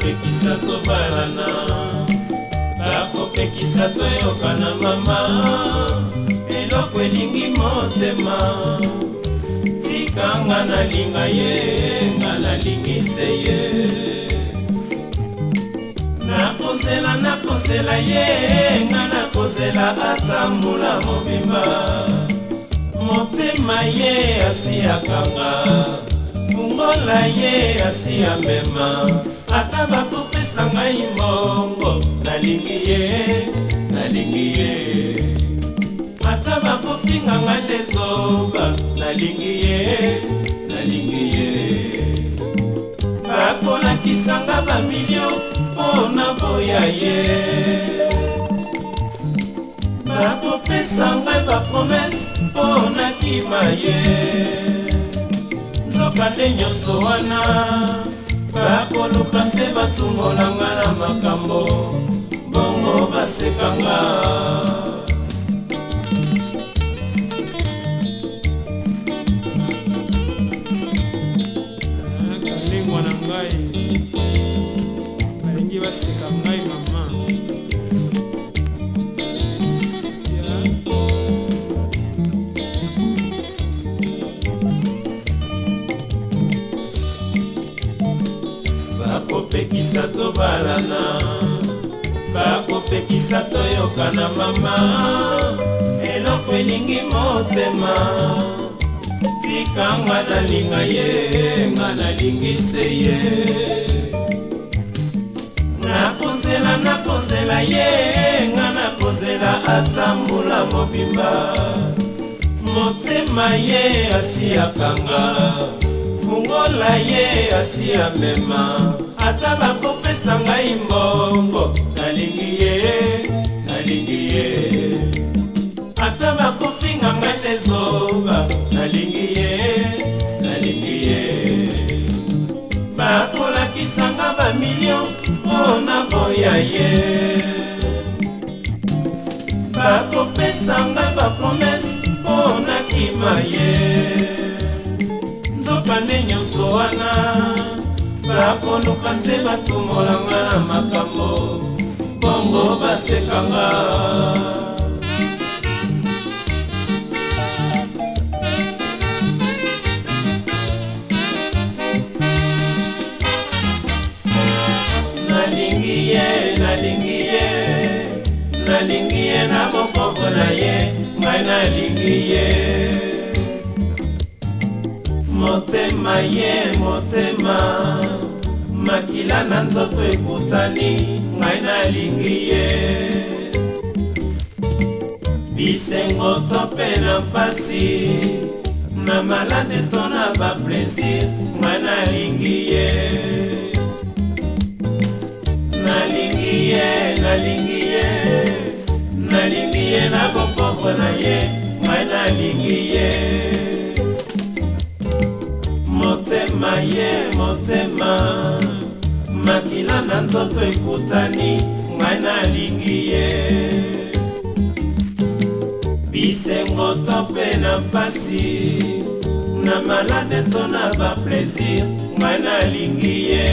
bakopekisa tobalana bakopekisa toyokana mama eloko elingi motema tikanga nalinga ye nga nalingise ye nakozela nakozela ye nga nakozela atambula mobimba motema ye asiyakanga fungola ye asiyamema bakopesa ngai mbongo nalingi ye nalingi ye ata bakofinga ngai nde zoba nalingi ye nalingi ye bakolakisanga bamilio mpo na boya ye bakopesa ngai bapromese mpo na kima ye nzoka nde nyonso wana bakoluka se batungonanga na makambo bongo basekanga tobalana bakopekisa toyokana mama eloko elingi motema tika nga nalinga ye nga nalingise ye nakozela nakozela ye nga nakozela atambola mobimba motema ye asiyakanga fungola ye asiyamema ata bakopesa ngai mbongo nalingi ye nalingi ye ata bakofinga ngai lezoba nalingi ye nalingi ye bakolakisanga bamilio mpona boya ye bakopesanga baprome konduka se batumolanga na makambo bongo basekanga nalingi ye nalingi ye nalingi ye na mokoko na ye ngai nalingi ye motema ye motema makila na nzoto ekutani ngai nalingi ye bisengo to mpe na mpasi na malade to na baplaisir ngai nalingi ye nalingi ye nalingi ye nalingi ye na bopovre na ye ngai nalingi ye motema ye motema makila na nzoto ekutani ngai nalingi ye bisengo to mpe na mpasi na malade to na baplaisir ngai nalingi ye